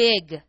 big.